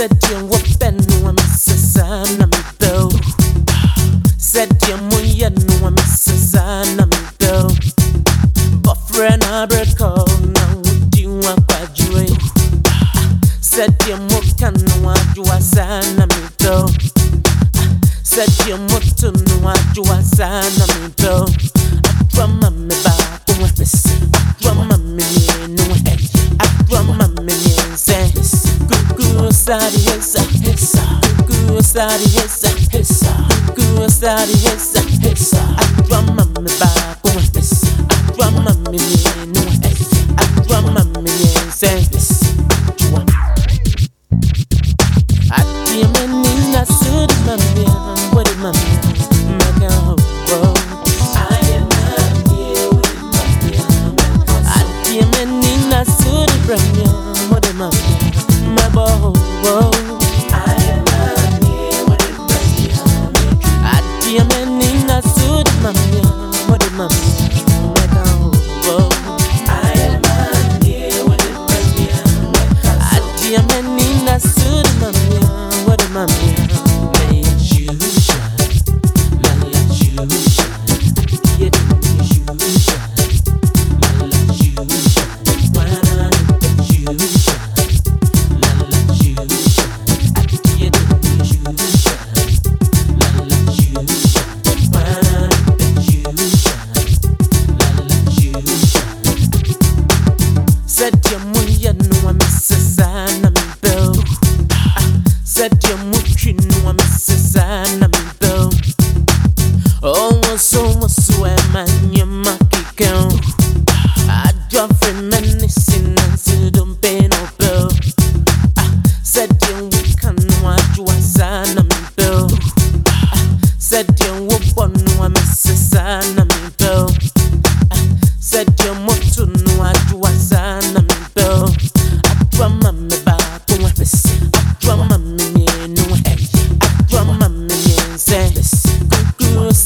Sedium wapenu wamesesana midau Sedium uyenu wamesesana midau Boyfriend abreko na udiwa kwa jue Sedium wakanu wajua sana midau Sedium watunu I'm midau Akwa mame baku wapesesana さりへさサさ服をさりへさへさ服をさりへさへさあわまめばこまですあわまめみ musajja mukinu amesesana mido owosowosuwamanye makikeo ajwafena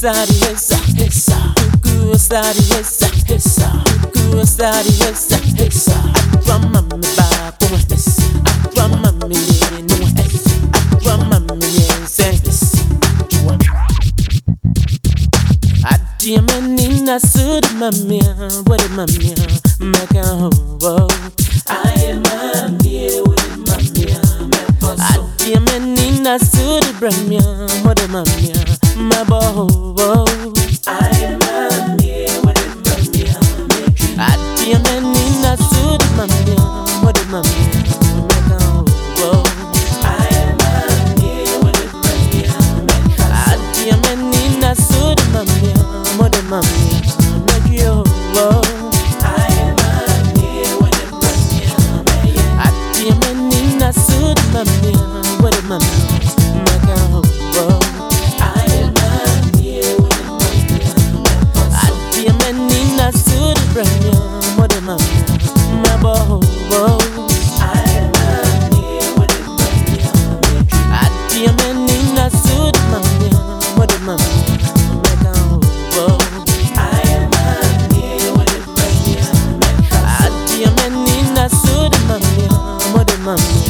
stariesa, hesa. Cuckoo stariesa, hesa. a stariesa, hesa. Drama me ba como estés. a me I am Drama me estés. Adia manina sud mamia, what a mamia, make a man. I am mamia, what a mamia, make a hobo. Adia manina sud bramia, what a mamia my bow. Mami,